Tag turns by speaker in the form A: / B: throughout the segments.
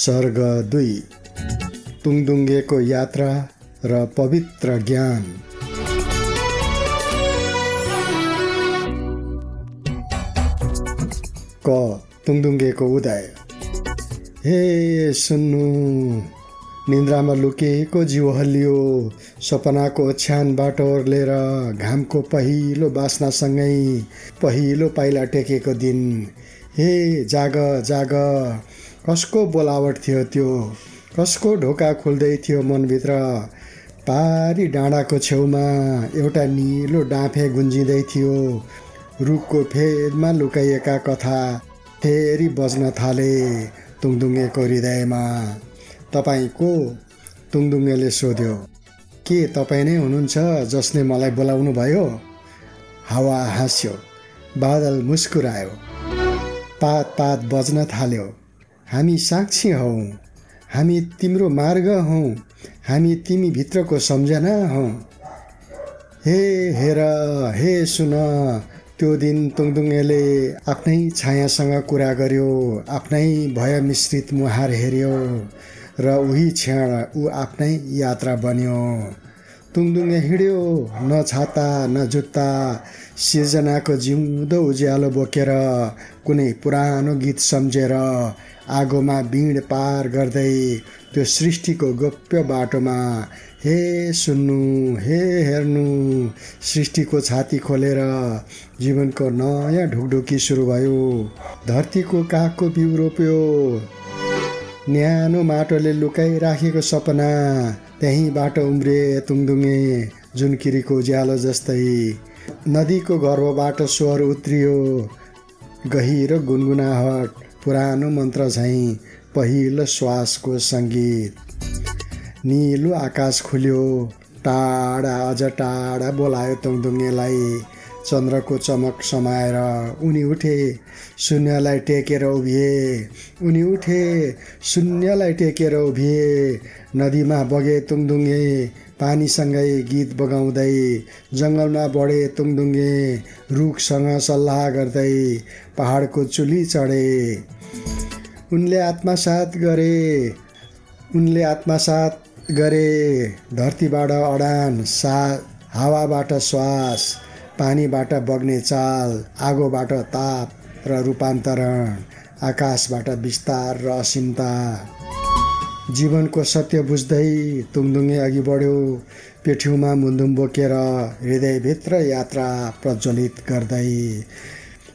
A: सर्ग दुई तुङदुङ्गेको यात्रा र पवित्र ज्ञान। क तुङदुङ्गेको उदय। हे सुन्नु निन्द्रामा लुकेको जिउ हल्लियो सपनाको ओछ्यानबाट ओर्लेर घामको पहिलो बास्नासँगै पहिलो पाइला टेकेको दिन। हे जाग जाग कसको बोलावट थियो त्यो? कसको ढोका खुल्दै थियो मनभित्र? पारी डाँडाको छेउमा एउटा निलो डाँफे गुन्जिँदै थियो। रुखको फेदमा लुकाइएका कथा फेरि बज्न थाले तुङदुङ्गेको हृदयमा। तपाईँ को? तुङदुङ्गेले सोध्यो। के तपाईँ नै हुनुहुन्छ जसले मलाई बोलाउनु भयो? हावा हाँस्यो बादल मुस्कुरायो। पात पात बज्न थाल्यो। हामी साक्षी हौ। हामी तिम्रो मार्ग हौ। हामी तिमी भित्रको सम्झना हौ। हे हेर हे सुन त्यो दिन तुङदुङ्गेले आफ्नै छायासँग कुरा गर्यो। आफ्नै भय मिश्रित मुहार हेऱ्यो र उही क्षण ऊ आफ्नै यात्रा बन्यो। तुङदुङ्गे हिँड्यो न छाता न जुत्ता। सिर्जनाको जिउँदो उज्यालो बोकेर कुनै पुरानो गीत सम्झेर आगोमा बिँड पार गर्दै त्यो सृष्टिको गोप्य बाटोमा हे सुन्नु हे हेर्नु सृष्टिको छाती खोलेर जीवनको नयाँ ढुकढुकी सुरु भयो। धरतीको कागको बिउ रोप्यो। न्यानो माटोले लुकाइराखेको सपना त्यहीँबाट उम्रे तुङदुङ्गे जुनकिरीको उज्यालो जस्तै। नदीको गर्भबाट स्वर उत्रियो। गहिरो गुनगुनाहट पुरानो मन्त्र झैँ पहिलो श्वासको सङ्गीत। निलो आकाश खुल्यो टाढा अझ टाढा बोलायो तुङदुङ्गेलाई चन्द्रको चमक समाएर उनी उठे शून्यलाई टेकेर उभिए। उनी उठे शून्यलाई टेकेर उभिए। नदीमा बगे तुङदुङ्गे पानीसँगै गीत बगाउँदै जङ्गलमा बढे तुङदुङ्गे रुखसँग सल्लाह गर्दै पहाडको चुली चढे। उनले आत्मसात गरे उनले आत्मसात गरे। धरतीबाट अडान सा हावाबाट श्वास पानीबाट बग्ने चाल आगोबाट ताप र रूपान्तरण आकाशबाट विस्तार र असीमता जीवनको सत्य बुझ्दै तुङदुङ्गे अघि बढ्यो। पेठ्युमा मुन्दुम बोकेर हृदयभित्र यात्रा प्रज्वलित गर्दै।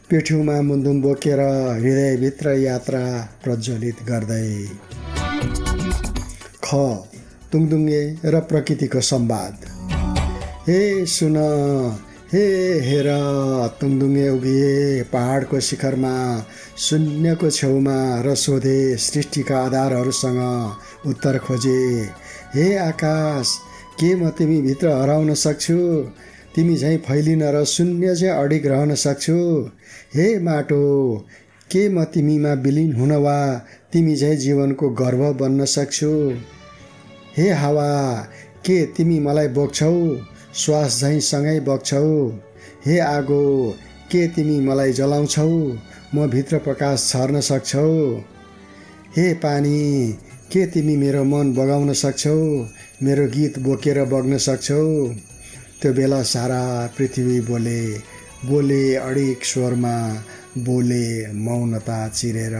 A: पेठ्युमा मुन्दुम बोकेर हृदयभित्र यात्रा प्रज्वलित गर्दै। ख तुङदुङ्गे र प्रकृतिको संवाद हे सुन हे हेर तुङदुङ्गे उभिए पहाडको शिखरमा शून्यको छेउमा र सोधे सृष्टिका आधारहरूसँग उत्तर खोजे। हे आकाश के म तिमीभित्र हराउन सक्छु? तिमी झैँ फैलिन र शून्य चाहिँ अडिग रहन सक्छु? हे माटो के म तिमीमा विलिन हुन वा तिमी झैँ जीवनको गर्व बन्न सक्छु? हे हावा के तिमी मलाई बोक्छौ? श्वास झैँ सँगै बग्छौ। हे आगो के तिमी मलाई जलाउँछौ? म भित्र प्रकाश छर्न सक्छौ। हे पानी के तिमी मेरो मन बगाउन सक्छौ? मेरो गीत बोकेर बग्न सक्छौ। त्यो बेला सारा पृथ्वी बोले बोले अडिक स्वरमा बोले मौनता चिरेर।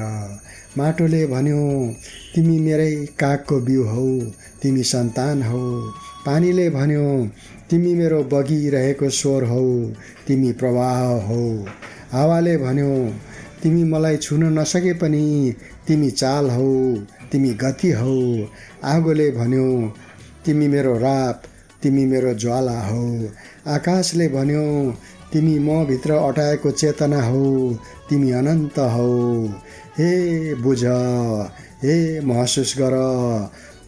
A: माटोले भन्यो तिमी मेरै कागको बिउ हौ तिमी सन्तान हौ। पानीले भन्यो तिमी मेरो बगिरहेको स्वर हौ तिमी प्रवाह हौ। हावाले भन्यो तिमी मलाई छुन नसके पनि तिमी चाल हौ तिमी गति हौ। आगोले भन्यो तिमी मेरो राप तिमी मेरो ज्वाला हौ। आकाशले भन्यो तिमी म भित्र अटाएको चेतना हौ तिमी अनन्त हौ। हे बुझ हे महसुस गर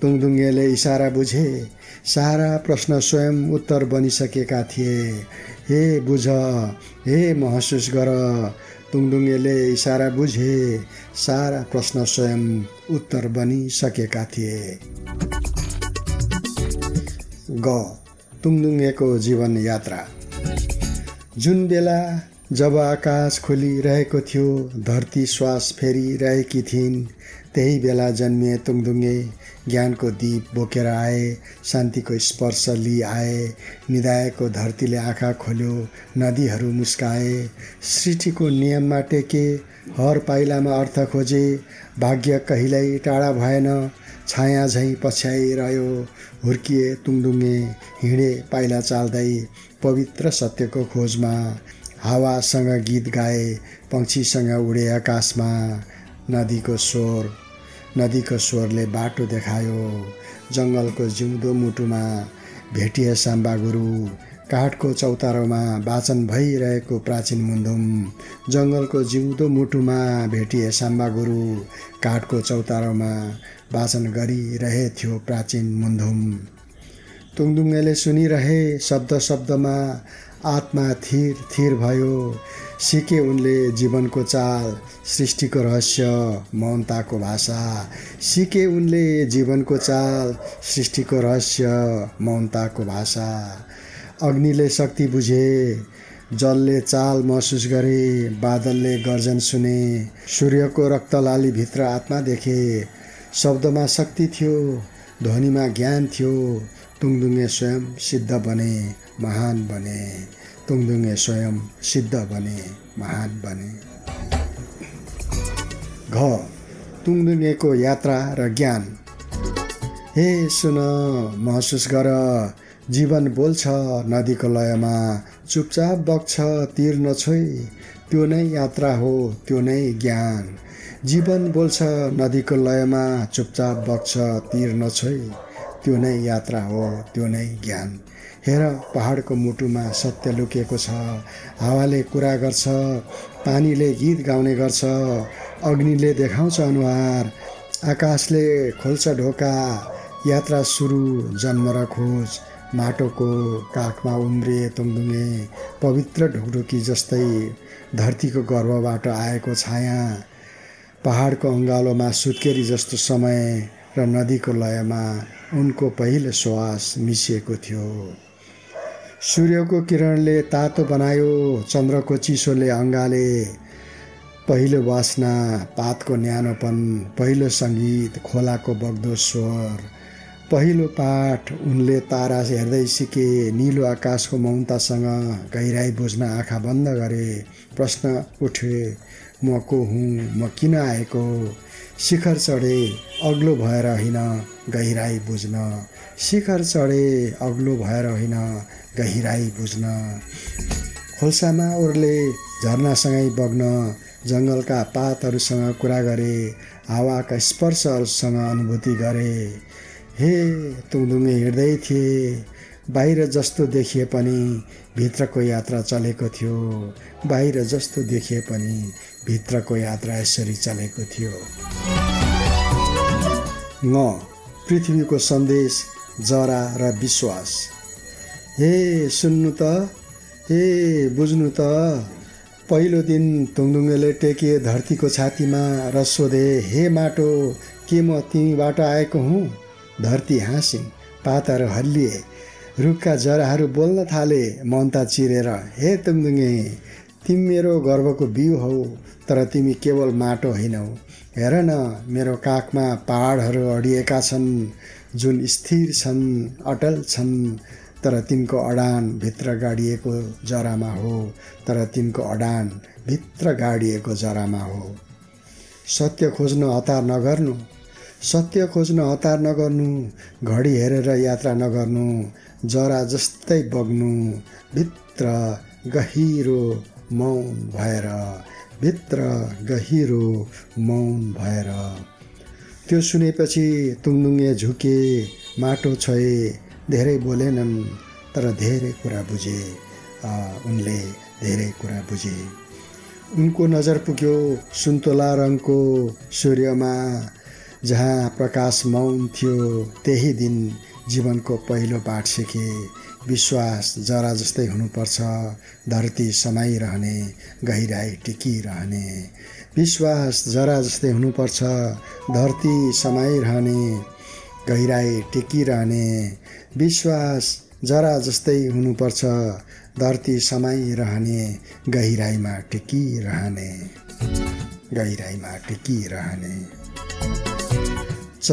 A: तुङदुङ्गेले इसारा बुझे सारा प्रश्न स्वयं उत्तर बनिसकेका थिए। हे बुझ हे महसुस गर तुङदुङ्गेले इसारा बुझे। सारा प्रश्न स्वयं उत्तर बनिसकेका थिए। ग. तुङदुङ्गेको जीवन यात्रा। जुन बेला जब आकाश खोलिरहेको थियो धरती श्वास फेरिरहेकी थिइन्। त्यही बेला जन्मिए तुङदुङ्गे ज्ञानको दीप बोकेर आए शान्तिको स्पर्श लिई आए निधाएको धरतीले आँखा खोल्यो नदीहरू मुस्काए सृष्टिको नियममा टेके हर पाइलामा अर्थ खोजे भाग्य कहिल्यै टाढा भएन छाया झैँ पछ्याइरह्यो हुर्किए तुङदुङ्गे हिँडे पाइला चाल्दै पवित्र सत्यको खोजमा हावासँग गीत गाए पक्षीसँग उडे आकाशमा नदीको स्वर। नदीको स्वरले बाटो देखायो जङ्गलको जिउँदो मुटुमा भेटिए साम्बा गुरु। काठको चौतारोमा वाचन भइरहेको प्राचीन मुन्धुम जङ्गलको जिउँदो मुटुमा भेटिए साम्बा गुरु। काठको चौतारोमा वाचन गरिरहेथ्यो प्राचीन मुन्धुम तुङदुङ्गेले सुनिरहे शब्द शब्दमा आत्मा थिर थिर भयो। सिके उनले जीवनको चाल सृष्टिको रहस्य मौनताको भाषा। सिके उनले जीवनको चाल सृष्टिको रहस्य मौनताको भाषा। अग्निले शक्ति बुझे जलले चाल महसुस गरे बादलले गर्जन सुने सूर्यको रक्तलालीभित्र आत्मा देखे। शब्दमा शक्ति थियो ध्वनिमा ज्ञान थियो तुङदुङ्गे स्वयं सिद्ध बने महान बने। तुङदुङ्गे स्वयं सिद्ध बने महान बने घ तुङदुङ्गेको यात्रा र ज्ञान हे सुन महसुस गर जीवन बोल्छ नदीको लयमा चुपचाप बग्छ तिर नछोइ त्यो नै यात्रा हो त्यो नै ज्ञान जीवन बोल्छ नदीको लयमा चुपचाप बग्छ तिर नछोइ त्यो नै यात्रा हो त्यो नै ज्ञान हेर पहाडको मुटुमा सत्य लुकेको छ। हावाले कुरा गर्छ पानीले गीत गाउने गर्छ अग्निले देखाउँछ अनुहार आकाशले खोल्छ ढोका यात्रा सुरु जन्म र खोज माटोको काखमा उम्रिए तुङदुङ्गे पवित्र ढुकढुकी जस्तै धरतीको गर्भबाट आएको छाया पहाडको अङ्गालोमा सुत्केरी जस्तो समय र नदीको लयमा उनको पहिलो श्वास मिसिएको थियो। सूर्यको किरणले तातो बनायो चन्द्रको चिसोले अङ्गाले पहिलो वासना पातको न्यानोपन पहिलो सङ्गीत खोलाको बग्दो स्वर। पहिलो पाठ उनले तारा हेर्दै सिके निलो आकाशको मौनतासँग गहिराई बुझ्न आँखा बन्द गरे। प्रश्न उठे म को हुँ? म किन आएको? शिखर चढे अग्लो भएर होइन गहिराई बुझ्न। शिखर चढे अग्लो भएर होइन गहिराई बुझ्न। खोल्सामा ओर्ले झरनासँगै बग्न जङ्गलका पातहरूसँग कुरा गरे हावाका स्पर्शहरूसँग अनुभूति गरे। हे तुङदुङ्गे हिँड्दै थिए। बाहिर जस्तो देखिए पनि भित्रको यात्रा चलेको थियो। बाहिर जस्तो देखिए पनि भित्रको यात्रा यसरी चलेको थियो। न पृथ्वीको सन्देश जरा र विश्वास। हे सुन्नु त हे बुझ्नु त पहिलो दिन तुङदुङ्गेले टेके धरतीको छातीमा र सोधे हे माटो के म तिमीबाट आएको हुँ? धरती हाँसिन् पातहरू हल्लिए रुखका जराहरू बोल्न थाले मन्ता चिरेर। हे तुङदुङ्गे तिमी मेरो गर्वको बिउ हौ तर तिमी केवल माटो होइनौ। हेर न मेरो काखमा पहाडहरू अडिएका छन् जुन स्थिर छन् अटल छन् तर तिनको अडान भित्र गाडिएको जरामा हो तर तिनको अडान भित्र गाडिएको जरामा हो। सत्य खोज्न हतार नगर्नु। सत्य खोज्न हतार नगर्नु घडी हेरेर यात्रा नगर्नु जरा जस्तै बग्नु भित्र गहिरो मौन भएर भित्र गहिरो मौन भएर। त्यो सुनेपछि तुङदुङ्गे झुके माटो छोए धेरै बोलेनन् तर धेरै कुरा बुझे। उनले धेरै कुरा बुझे। उनको नजर पुग्यो सुन्तोला रङको सूर्यमा। जहाँ प्रकाश मौन थियो त्यही दिन जीवनको पहिलो पाठ सिके। विश्वास जरा जस्तै हुनुपर्छ धरती समाइरहने गहिराई टिकिरहने। विश्वास जरा जस्तै हुनुपर्छ धरती समाइरहने गहिराई टेकिरहने। विश्वास जरा जस्तै हुनुपर्छ धरती समाइरहने गहिराइमा टेकिरहने। गहिराइमा टेकिरहने। च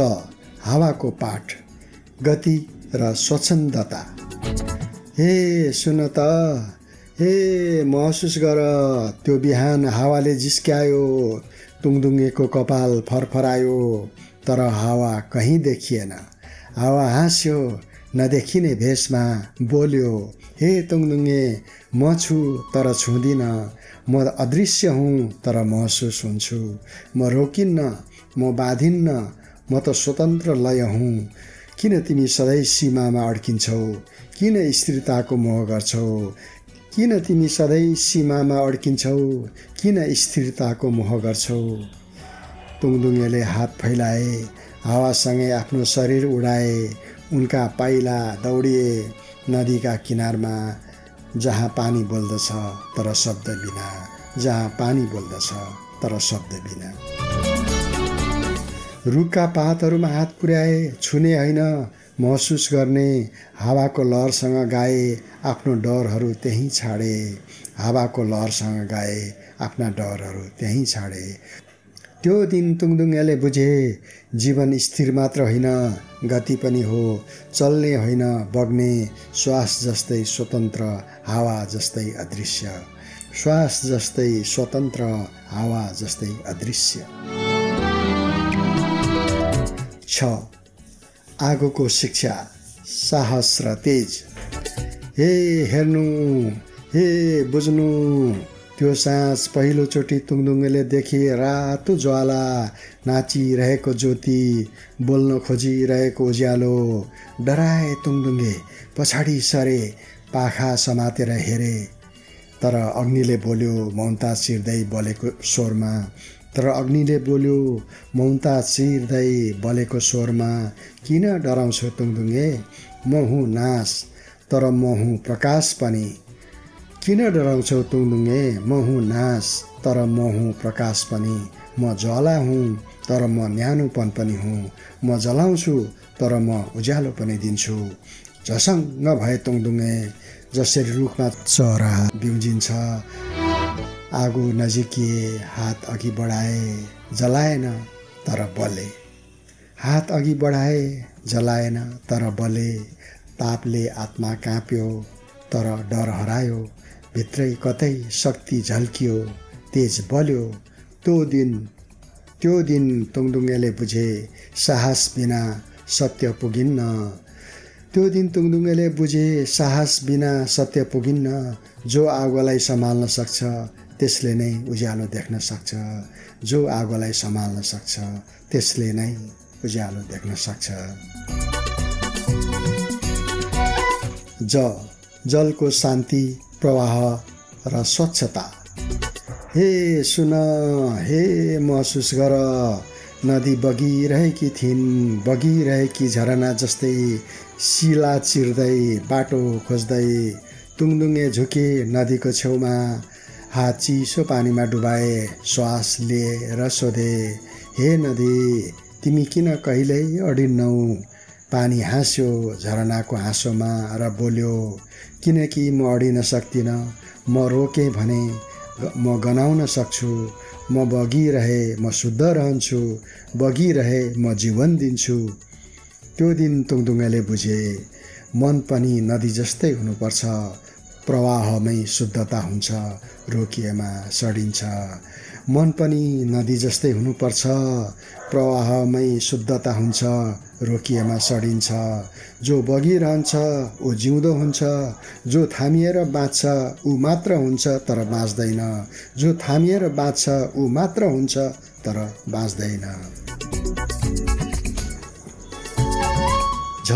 A: हावाको पाठ गति र स्वच्छन्दता। हे सुन त हे महसुस गर त्यो बिहान हावाले जिस्क्यायो तुङदुङ्गेको कपाल फरफरायो तर हावा कहीँ देखिएन। हावा हाँस्यो नदेखिने भेषमा बोल्यो हे तुङदुङ्गे म छु तर छुँदिनँ। म अदृश्य हुँ तर महसुस हुन्छु। म रोकिन्न म बाँधिन्न म त स्वतन्त्र लय हुँ। किन तिमी सधैँ सीमामा अड्किन्छौ? किन स्थिरताको मोह गर्छौ? किन तिमी सधैँ सीमामा अड्किन्छौ? किन स्थिरताको मोह गर्छौ? तुङदुङ्गेले हात फैलाए हावासँगै आफ्नो शरीर उडाए उनका पाइला दौडिए नदीका किनारमा जहाँ पानी बोल्दछ तर शब्द बिना जहाँ पानी बोल्दछ तर शब्द बिना। रुखका पातहरूमा हात पुर्याए छुने होइन महसुस गर्ने हावाको लहरसँग गाए आफ्नो डरहरू त्यहीँ छाडे। हावाको लहरसँग गाए आफ्ना डरहरू त्यहीँ छाडे। त्यो दिन तुङदुङ्गेले बुझे जीवन स्थिर मात्र होइन गति पनि हो चल्ने होइन बग्ने श्वास जस्तै स्वतन्त्र हावा जस्तै अदृश्य। श्वास जस्तै स्वतन्त्र हावा जस्तै अदृश्य। छ। आगोको शिक्षा साहस र तेज। हे हेर्नु हे बुझ्नु त्यो साँझ पहिलोचोटि तुङदुङ्गेले देखे रातो ज्वाला नाचिरहेको ज्योति बोल्न खोजिरहेको उज्यालो डराए तुङदुङ्गे पछाडि सरे पाखा समातेर हेरे। तर अग्निले बोल्यो मौनता चिर्दै बोलेको स्वरमा तर अग्निले बोल्यो मौनता चिर्दै बोलेको स्वरमा किन डराउँछौ तुङदुङ्गे म हुँ नाश तर म हुँ प्रकाश पनि। किन डराउँछौ तुङदुङ्गे म हुँ नाश तर म हुँ प्रकाश पनि। म ज्वाला हुँ तर म न्यानोपन पनि हुँ। म जलाउँछु तर म उज्यालो पनि दिन्छु। झसङ्ग भए तुङदुङ्गे जसरी रुखमा चरा बिउजिन्छ। आगो नजिकिए हात अघि बढाए जलाएन तर बले। हात अघि बढाए जलाएन तर बले। तापले आत्मा काँप्यो तर डर हरायो। भित्रै कतै शक्ति झल्कियो तेज बल्यो। त्यो दिन त्यो दिन तुङदुङ्गेले बुझे साहस बिना सत्य पुगिन्न। त्यो दिन तुङदुङ्गेले बुझे साहस बिना सत्य पुगिन्न। जो आगोलाई सम्हाल्न सक्छ त्यसले नै उज्यालो देख्न सक्छ जो आगोलाई सम्हाल्न सक्छ त्यसले नै उज्यालो देख्न सक्छ। ज जलको शान्ति प्रवाह र स्वच्छता। हे सुन हे महसुस गर नदी बगिरहेकी थिइन् बगिरहेकी झरना जस्तै शिला चिर्दै बाटो खोज्दै तुङदुङ्गे झुके नदीको छेउमा हात चिसो पानीमा डुबाए श्वास लिए र सोधे हे नदी तिमी किन कहिल्यै अडिन्नौ? पानी हाँस्यो झरनाको हाँसोमा र बोल्यो किनकि म अडिन सक्दिनँ म रोकेँ भने म गनाउन सक्छु म बगिरहे म शुद्ध रहन्छु बगिरहे म जीवन दिन्छु। त्यो दिन तुङदुङ्गले बुझे मन पनि नदी जस्तै हुनुपर्छ। प्रवाहमै शुद्धता हुन्छ रोकिएमा सडिन्छ। मन पनि नदी जस्तै हुनुपर्छ प्रवाहमै शुद्धता हुन्छ रोकिएमा सडिन्छ। जो बगिरहन्छ ऊ जिउँदो हुन्छ। जो थामिएर बाँच्छ ऊ मात्र हुन्छ तर बाँच्दैन। जो थामिएर बाँच्छ ऊ मात्र हुन्छ तर बाँच्दैन। झ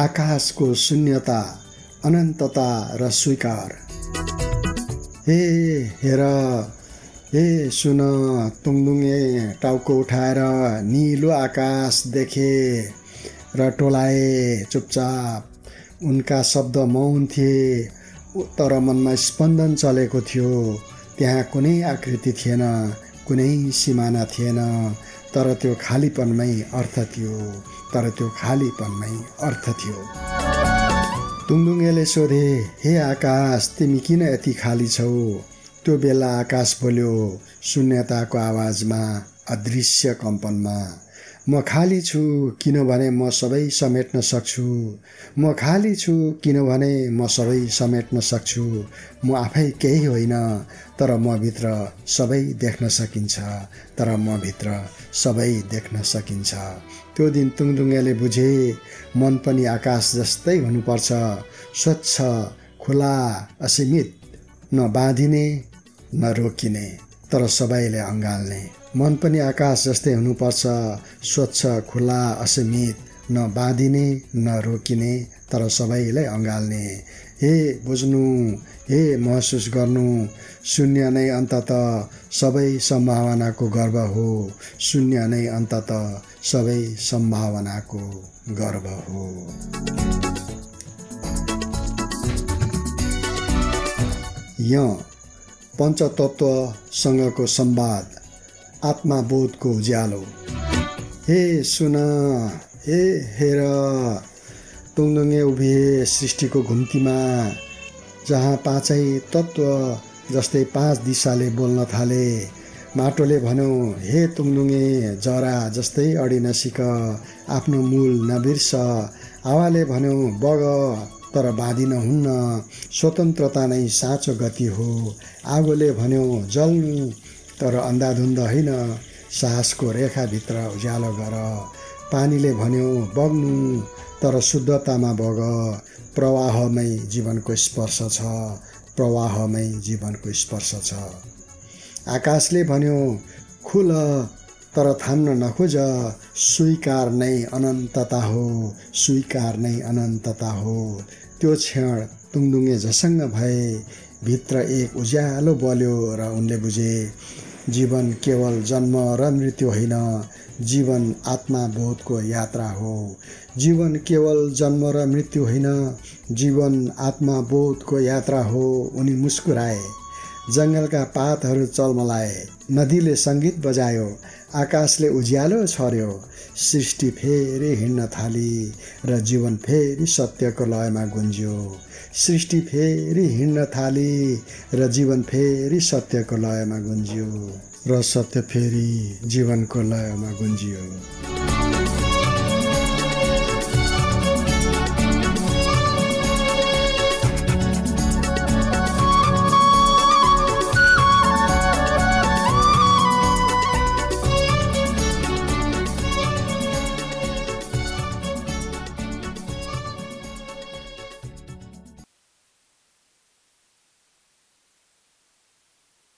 A: आकाशको शून्यता। अनन्तता र स्वीकार। हे हेर हे सुन तुङदुङे टाउको उठाएर निलो आकाश देखे र टोलाए चुपचाप। उनका शब्द मौन थिए तर मनमा स्पन्दन चलेको थियो। त्यहाँ कुनै आकृति थिएन कुनै सिमाना थिएन तर त्यो खालीपनमै अर्थ थियो तर त्यो खालीपनमै अर्थ थियो। तुङदुङ्गेले सोधे हे आकाश तिमी किन यति खाली छौ? त्यो बेला आकाश बोल्यो शून्यताको आवाजमा अदृश्य कम्पनमा। म खाली छु किनभने म सबै समेट्न सक्छु। म खाली छु किनभने म सबै समेट्न सक्छु। म आफै केही होइन तर म भित्र सबै देख्न सकिन्छ। तर म भित्र सबै देख्न सकिन्छ। त्यो दिन तुङदुङ्गेले बुझे मन पनि आकाश जस्तै हुनुपर्छ। स्वच्छ खुला असीमित नबाँधिने नरोकिने तर सबैले अँगाल्ने। मन पनि आकाश जस्तै हुनुपर्छ। स्वच्छ खुला असीमित न बाँधिने न रोकिने तर सबैलाई अँगाल्ने। हे बुझ्नु हे महसुस गर्नु शून्य नै अन्तत सबै सम्भावनाको गर्व हो। शून्य नै अन्तत सबै सम्भावनाको गर्व हो। यहाँ पञ्चतत्त्वसँगको संवाद आत्माबोधको उज्यालो हे सुन हे हेर तुङदुङ्गे उभिए सृष्टिको घुम्तीमा जहाँ पाँचै तत्त्व जस्तै पाँच दिशाले बोल्न थाले माटोले भन्यो हे तुङदुङ्गे जरा जस्तै अडिन सिक आफ्नो मूल नबिर्स। हावाले भन्यो बग तर बाँधिन हुन्न स्वतन्त्रता नै साँचो गति हो। आगोले भन्यो जल्नु तर अन्धाधुन्द होइन। साहसको रेखाभित्र उज्यालो गर। पानीले भन्यो बग्नु तर शुद्धतामा बग। प्रवाहमै जीवनको स्पर्श छ। प्रवाहमै जीवनको स्पर्श छ। आकाशले भन्यो खुल तर थाम्न नखोज। स्वीकार नै अनन्तता हो। स्वीकार नै अनन्तता हो। त्यो क्षण तुङदुङ्गे झसङ्ग भए भित्र एक उज्यालो बल्यो र उनले बुझे जीवन केवल जन्म र मृत्यु होइन जीवन आत्माबोधको यात्रा हो। जीवन केवल जन्म र मृत्यु होइन जीवन आत्माबोधको यात्रा हो उनी मुस्कुराए। जङ्गलका पातहरू चलमलाए नदीले सङ्गीत बजायो आकाशले उज्यालो छर्यो सृष्टि फेरि हिँड्न थाली र जीवन फेरि सत्यको लयमा गुन्ज्यो। सृष्टि फेरि हिँड्न थाली र जीवन फेरि सत्यको लयमा गुन्जियो र सत्य फेरि जीवनको लयमा गुन्जियो।